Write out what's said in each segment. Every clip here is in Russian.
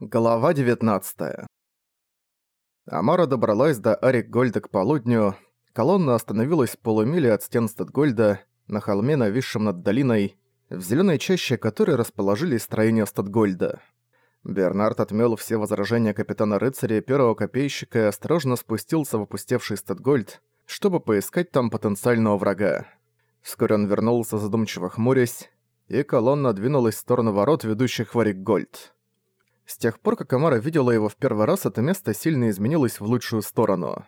Глава 19 Амара добралась до Арик Гольда к полудню. Колонна остановилась в полумиле от стен Статгольда, на холме, нависшем над долиной, в зеленой чаще которой расположились строения Статгольда. Бернард отмел все возражения капитана рыцаря первого копейщика и осторожно спустился в опустевший Статгольд, чтобы поискать там потенциального врага. Вскоре он вернулся задумчиво хмурясь, и колонна двинулась в сторону ворот, ведущих в Арик Гольд. С тех пор, как Амара видела его в первый раз, это место сильно изменилось в лучшую сторону.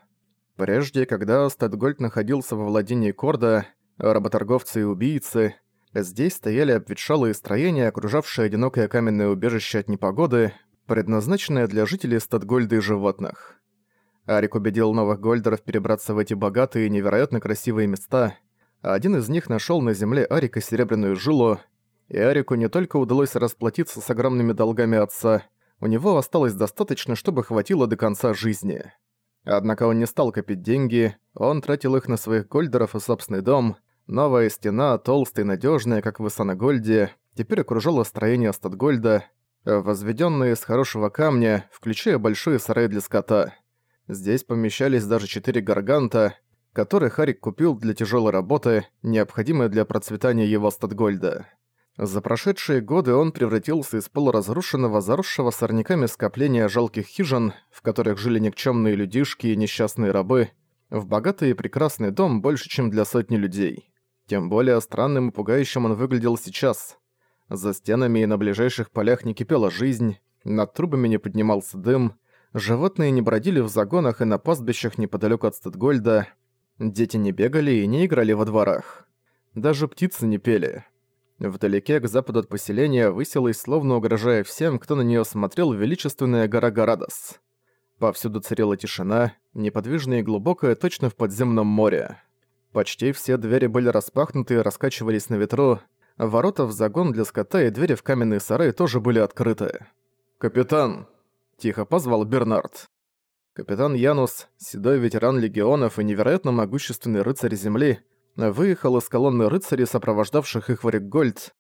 Прежде, когда Стэдгольд находился во владении Корда, работорговцы и убийцы, здесь стояли обветшалые строения, окружавшие одинокое каменное убежище от непогоды, предназначенное для жителей Стэдгольда и животных. Арик убедил новых гольдеров перебраться в эти богатые и невероятно красивые места, один из них нашел на земле Арика серебряную жилу, и Арику не только удалось расплатиться с огромными долгами отца, у него осталось достаточно, чтобы хватило до конца жизни. Однако он не стал копить деньги, он тратил их на своих гольдеров и собственный дом. Новая стена, толстая и надёжная, как в Исанагольде, теперь окружала строение Статгольда, возведённые из хорошего камня, включая большой сарай для скота. Здесь помещались даже четыре гарганта, которые Харик купил для тяжёлой работы, необходимой для процветания его Статгольда. За прошедшие годы он превратился из полуразрушенного, заросшего сорняками скопления жалких хижин, в которых жили никчемные людишки и несчастные рабы, в богатый и прекрасный дом больше, чем для сотни людей. Тем более странным и пугающим он выглядел сейчас. За стенами и на ближайших полях не кипела жизнь, над трубами не поднимался дым, животные не бродили в загонах и на пастбищах неподалеку от Стедгольда, дети не бегали и не играли во дворах. Даже птицы не пели. Вдалеке, к западу от поселения, высилась, словно угрожая всем, кто на неё смотрел, величественная гора Горадос. Повсюду царила тишина, неподвижная и глубокая, точно в подземном море. Почти все двери были распахнуты и раскачивались на ветру, ворота в загон для скота и двери в каменный сарай тоже были открыты. «Капитан!» – тихо позвал Бернард. Капитан Янус, седой ветеран легионов и невероятно могущественный рыцарь земли, выехал из колонны рыцарей, сопровождавших их в Рикгольд.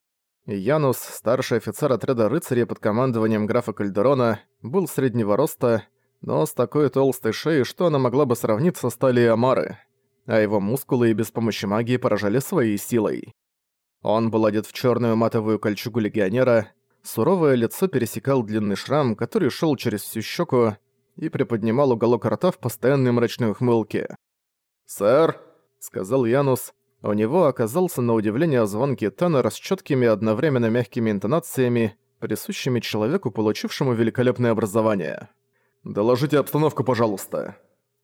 Янус, старший офицер отряда рыцарей под командованием графа Кальдерона, был среднего роста, но с такой толстой шеей, что она могла бы сравниться с талией Амары, а его мускулы и без помощи магии поражали своей силой. Он был одет в черную матовую кольчугу легионера, суровое лицо пересекал длинный шрам, который шел через всю щеку и приподнимал уголок рта в постоянной мрачной ухмылке. «Сэр!» Сказал Янус. У него оказался на удивление звонкий тенор с четкими одновременно мягкими интонациями, присущими человеку, получившему великолепное образование. «Доложите обстановку, пожалуйста».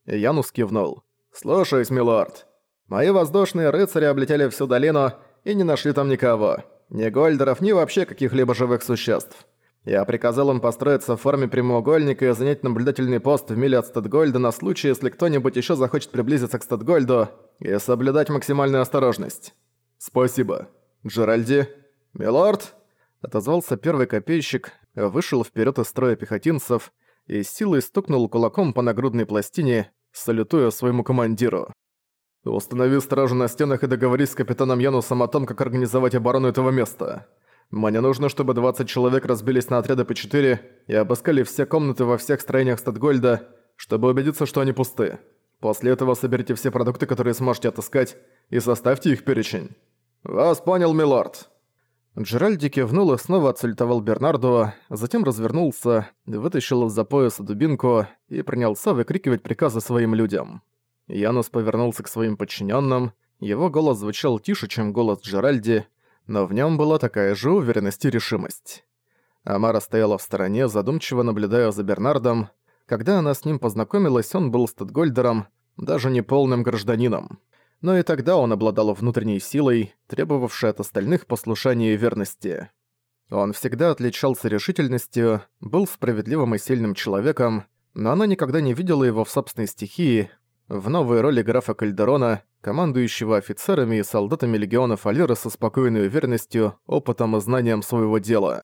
Янус кивнул. «Слушаюсь, милорд. Мои воздушные рыцари облетели всю долину и не нашли там никого. Ни гольдеров, ни вообще каких-либо живых существ. Я приказал им построиться в форме прямоугольника и занять наблюдательный пост в миле от Статгольда на случай, если кто-нибудь еще захочет приблизиться к Статгольду и соблюдать максимальную осторожность. Спасибо. Джеральди? Милорд? Отозвался первый копейщик, вышел вперед из строя пехотинцев и с силой стукнул кулаком по нагрудной пластине, салютуя своему командиру. «Установи стражу на стенах и договорись с капитаном Янусом о том, как организовать оборону этого места. Мне нужно, чтобы 20 человек разбились на отряды по 4 и обыскали все комнаты во всех строениях Статгольда, чтобы убедиться, что они пусты. После этого соберите все продукты, которые сможете отыскать, и составьте их перечень. Вас понял, милорд. Джеральди кивнул и снова отсультовал Бернарду, затем развернулся, вытащил из-за пояса дубинку и принялся выкрикивать приказы своим людям. Янус повернулся к своим подчиненным, его голос звучал тише, чем голос Джеральди, но в нем была такая же уверенность и решимость. Амара стояла в стороне, задумчиво наблюдая за Бернардом. Когда она с ним познакомилась, он был статгольдером, даже не полным гражданином. Но и тогда он обладал внутренней силой, требовавшей от остальных послушания и верности. Он всегда отличался решительностью, был справедливым и сильным человеком, но она никогда не видела его в собственной стихии, в новой роли графа Кальдерона, командующего офицерами и солдатами легионов Алиры со спокойной уверенностью, опытом и знанием своего дела.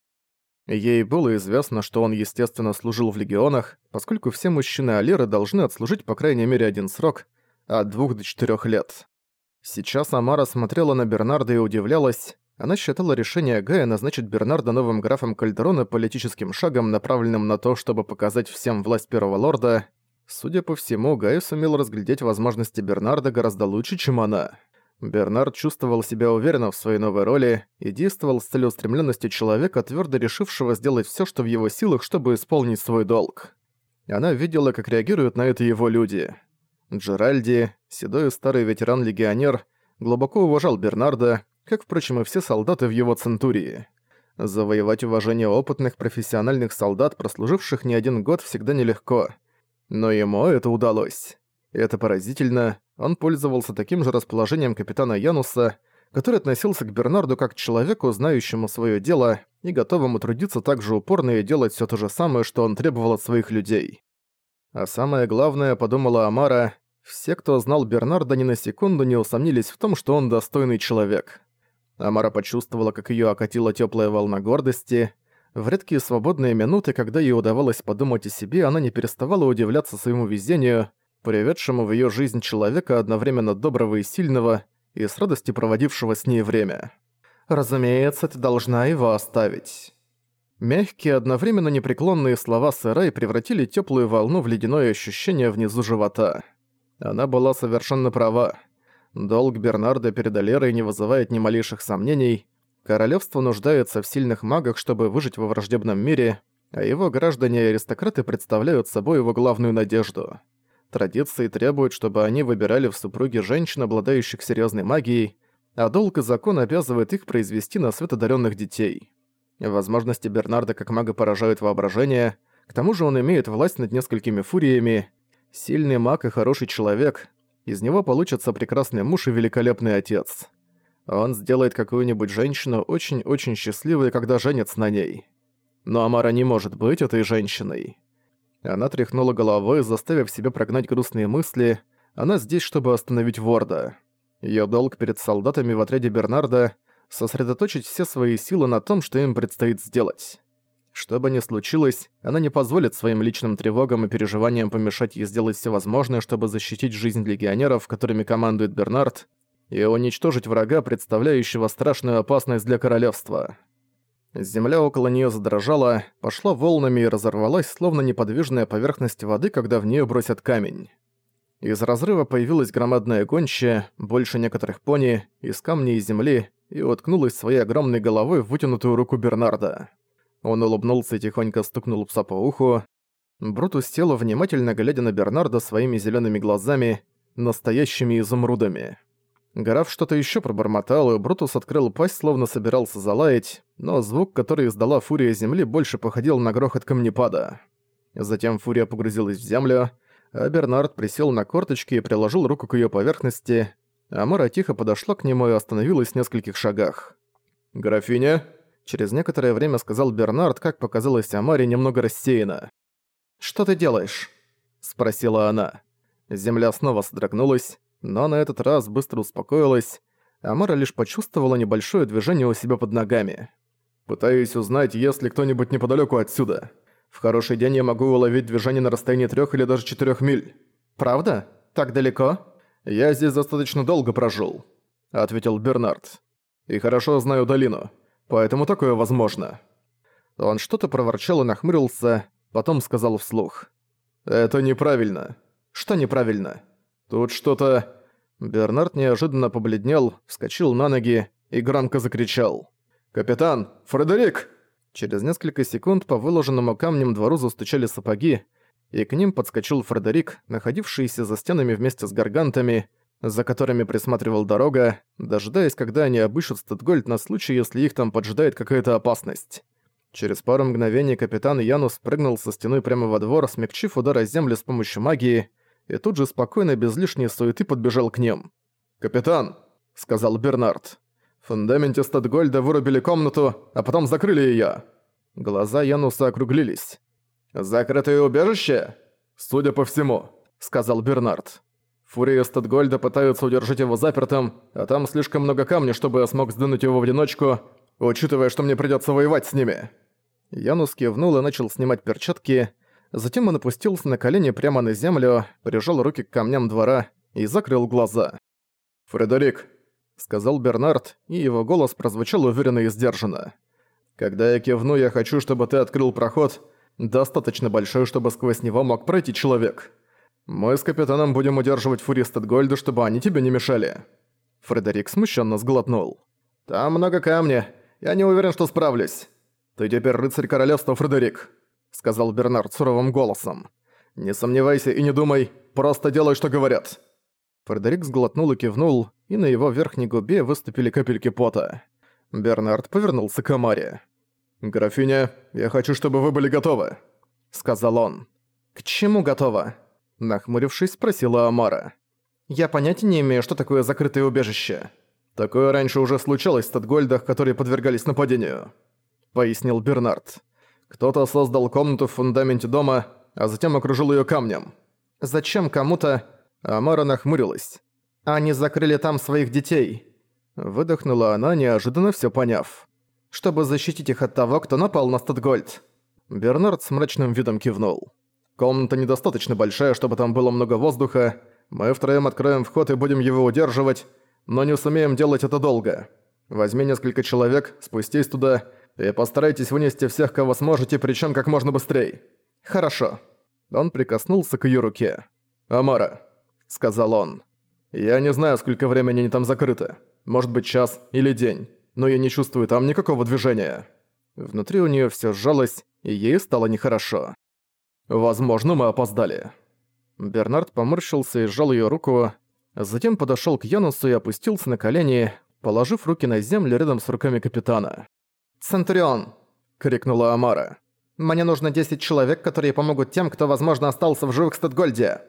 Ей было известно, что он, естественно, служил в легионах, поскольку все мужчины Алиры должны отслужить по крайней мере один срок, от двух до четырех лет. Сейчас Амара смотрела на Бернарда и удивлялась, Она считала решение Гая назначить Бернарда новым графом Кальдерона политическим шагом, направленным на то, чтобы показать всем власть Первого Лорда. Судя по всему, Гай сумел разглядеть возможности Бернарда гораздо лучше, чем она. Бернард чувствовал себя уверенно в своей новой роли и действовал с целеустремленностью человека, твердо решившего сделать все, что в его силах, чтобы исполнить свой долг. Она видела, как реагируют на это его люди. Джеральди, седой старый ветеран-легионер, глубоко уважал Бернарда, как, впрочем, и все солдаты в его центурии. Завоевать уважение опытных профессиональных солдат, прослуживших не один год, всегда нелегко. Но ему это удалось. Это поразительно, он пользовался таким же расположением капитана Януса, который относился к Бернарду как к человеку, знающему свое дело и готовому трудиться так же упорно и делать все то же самое, что он требовал от своих людей. А самое главное, подумала Амара, все, кто знал Бернарда, ни на секунду не усомнились в том, что он достойный человек. Амара почувствовала, как ее окатила теплая волна гордости. В редкие свободные минуты, когда ей удавалось подумать о себе, она не переставала удивляться своему везению – приведшему в её жизнь человека одновременно доброго и сильного, и с радостью проводившего с ней время. «Разумеется, ты должна его оставить». Мягкие, одновременно непреклонные слова Сэрай превратили тёплую волну в ледяное ощущение внизу живота. Она была совершенно права. Долг Бернарда перед Алерой не вызывает ни малейших сомнений. Королевство нуждается в сильных магах, чтобы выжить во враждебном мире, а его граждане и аристократы представляют собой его главную надежду. Традиции требуют, чтобы они выбирали в супруге женщин, обладающих серьезной магией, а долг и закон обязывает их произвести на свет одаренных детей. Возможности Бернарда как мага поражают воображение, к тому же он имеет власть над несколькими фуриями, сильный маг и хороший человек, из него получится прекрасный муж и великолепный отец. Он сделает какую-нибудь женщину очень-очень счастливой, когда женится на ней. Но Амара не может быть этой женщиной. Она тряхнула головой, заставив себя прогнать грустные мысли. Она здесь, чтобы остановить Ворда. Её долг перед солдатами в отряде Бернарда — сосредоточить все свои силы на том, что им предстоит сделать. Что бы ни случилось, она не позволит своим личным тревогам и переживаниям помешать ей сделать все возможное, чтобы защитить жизнь легионеров, которыми командует Бернард, и уничтожить врага, представляющего страшную опасность для королевства. Земля около нее задрожала, пошла волнами и разорвалась, словно неподвижная поверхность воды, когда в нее бросят камень. Из разрыва появилась громадная гончая, больше некоторых пони, из камней и земли, и уткнулась своей огромной головой в вытянутую руку Бернарда. Он улыбнулся и тихонько стукнул пса по уху. Брутус села, внимательно глядя на Бернарда своими зелеными глазами, настоящими изумрудами. Граф что-то еще пробормотал, и Брутус открыл пасть, словно собирался залаять, но звук, который издала фурия земли, больше походил на грохот камнепада. Затем фурия погрузилась в землю, а Бернард присел на корточки и приложил руку к ее поверхности, а Мара тихо подошла к нему и остановилась в нескольких шагах. «Графиня?» Через некоторое время сказал Бернард, как показалось Амаре, немного рассеяно. «Что ты делаешь?» – спросила она. Земля снова содрогнулась, но на этот раз быстро успокоилась, а Мара лишь почувствовала небольшое движение у себя под ногами. «Пытаюсь узнать, есть ли кто-нибудь неподалеку отсюда. В хороший день я могу уловить движение на расстоянии трех или даже четырех миль. Правда? Так далеко?» «Я здесь достаточно долго прожил», — ответил Бернард. «И хорошо знаю долину, поэтому такое возможно». Он что-то проворчал и нахмурился, потом сказал вслух. «Это неправильно». «Что неправильно?» «Тут что-то...» Бернард неожиданно побледнел, вскочил на ноги и громко закричал. «Капитан! Фредерик!» Через несколько секунд по выложенному камнем двору застучали сапоги, и к ним подскочил Фредерик, находившийся за стенами вместе с гаргантами, за которыми присматривал дорога, дожидаясь, когда они обыщут Статгольд на случай, если их там поджидает какая-то опасность. Через пару мгновений капитан Янус прыгнул со стены прямо во двор, смягчив удар о землю с помощью магии, и тут же спокойно, без лишней суеты подбежал к ним. «Капитан!» — сказал Бернард. «В фундаменте Статгольда вырубили комнату, а потом закрыли её». Глаза Януса округлились. «Закрытое убежище?» «Судя по всему», — сказал Бернард. «Фурии Статгольда пытаются удержать его запертым, а там слишком много камней, чтобы я смог сдвинуть его в одиночку, учитывая, что мне придётся воевать с ними». Янус кивнул и начал снимать перчатки, Затем он опустился на колени прямо на землю, прижал руки к камням двора и закрыл глаза. «Фредерик!» — сказал Бернард, и его голос прозвучал уверенно и сдержанно. «Когда я кивну, я хочу, чтобы ты открыл проход, достаточно большой, чтобы сквозь него мог пройти человек. Мы с капитаном будем удерживать фури Стэдгольда, чтобы они тебе не мешали». Фредерик смущенно сглотнул. «Там много камня. Я не уверен, что справлюсь». «Ты теперь рыцарь королевства, Фредерик», — сказал Бернард суровым голосом. «Не сомневайся и не думай, просто делай, что говорят». Фредерик сглотнул и кивнул, и на его верхней губе выступили капельки пота. Бернард повернулся к Амаре. «Графиня, я хочу, чтобы вы были готовы», — сказал он. «К чему готова?» — нахмурившись, спросила Амара. «Я понятия не имею, что такое закрытое убежище». «Такое раньше уже случалось в Статгольдах, которые подвергались нападению», — пояснил Бернард. «Кто-то создал комнату в фундаменте дома, а затем окружил её камнем. Зачем кому-то...» Амара нахмурилась. «Они закрыли там своих детей». Выдохнула она, неожиданно всё поняв. «Чтобы защитить их от того, кто напал на Статгольд». Бернард с мрачным видом кивнул. «Комната недостаточно большая, чтобы там было много воздуха. Мы втроём откроем вход и будем его удерживать, но не сумеем делать это долго. Возьми несколько человек, спустись туда и постарайтесь вынести всех, кого сможете, причем как можно быстрее. Хорошо. Он прикоснулся к ее руке. «Амара», — сказал он. «Я не знаю, сколько времени они там закрыты. Может быть, час или день. Но я не чувствую там никакого движения». Внутри у нее все сжалось, и ей стало нехорошо. «Возможно, мы опоздали». Бернард поморщился и сжал ее руку, Затем подошёл к Янусу и опустился на колени, положив руки на землю рядом с руками капитана. «Центурион!» — крикнула Амара. «Мне нужно 10 человек, которые помогут тем, кто, возможно, остался в живых в Стэдгольде».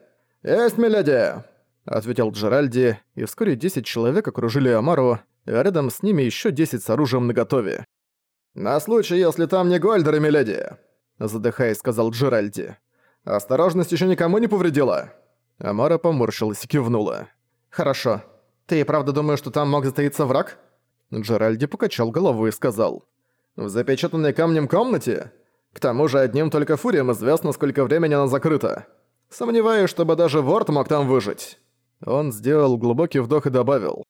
«Есть, миледи!» — ответил Джеральди, и вскоре 10 человек окружили Амару, а рядом с ними ещё 10 с оружием наготове. «На случай, если там не Гольдеры, миледи!» — задыхаясь, сказал Джеральди. «Осторожность ещё никому не повредила!» Амара поморщилась и кивнула. «Хорошо. Ты и правда думаешь, что там мог затаиться враг?» Джеральди покачал головой и сказал. «В запечатанной камнем комнате? К тому же одним только фуриям известно, сколько времени она закрыта. Сомневаюсь, чтобы даже Ворд мог там выжить». Он сделал глубокий вдох и добавил.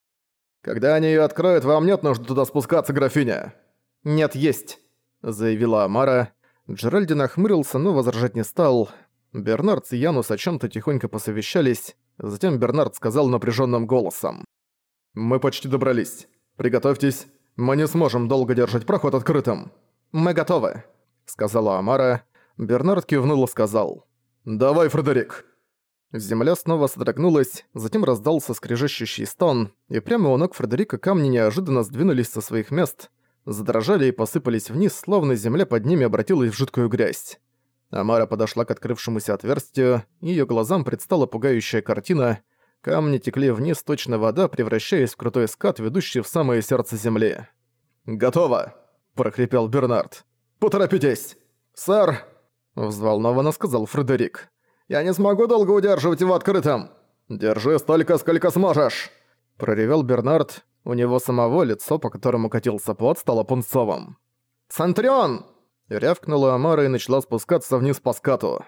«Когда они её откроют, вам нет нужды туда спускаться, графиня». «Нет, есть», — заявила Амара. Джеральди нахмурился, но возражать не стал. Бернард и Янус о чем то тихонько посовещались, затем Бернард сказал напряженным голосом. «Мы почти добрались. Приготовьтесь, мы не сможем долго держать проход открытым». «Мы готовы», — сказала Амара. Бернард кивнул и сказал. «Давай, Фредерик». Земля снова содрогнулась, затем раздался скрежещущий стон, и прямо у ног Фредерика камни неожиданно сдвинулись со своих мест, задрожали и посыпались вниз, словно земля под ними обратилась в жидкую грязь. Амара подошла к открывшемуся отверстию, и её глазам предстала пугающая картина. Камни текли вниз, точно вода, превращаясь в крутой скат, ведущий в самое сердце земли. «Готово!» – прохрипел Бернард. «Поторопитесь!» «Сэр!» – взволнованно сказал Фредерик. «Я не смогу долго удерживать его открытым!» «Держи столько, сколько сможешь!» – проревел Бернард. У него самого лицо, по которому катился пот, стало пунцовым. «Центрион!» Рявкнула Амара и начала спускаться вниз по скату.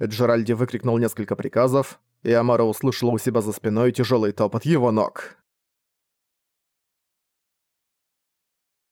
Джеральди выкрикнул несколько приказов, и Амара услышала у себя за спиной тяжелый топот его ног.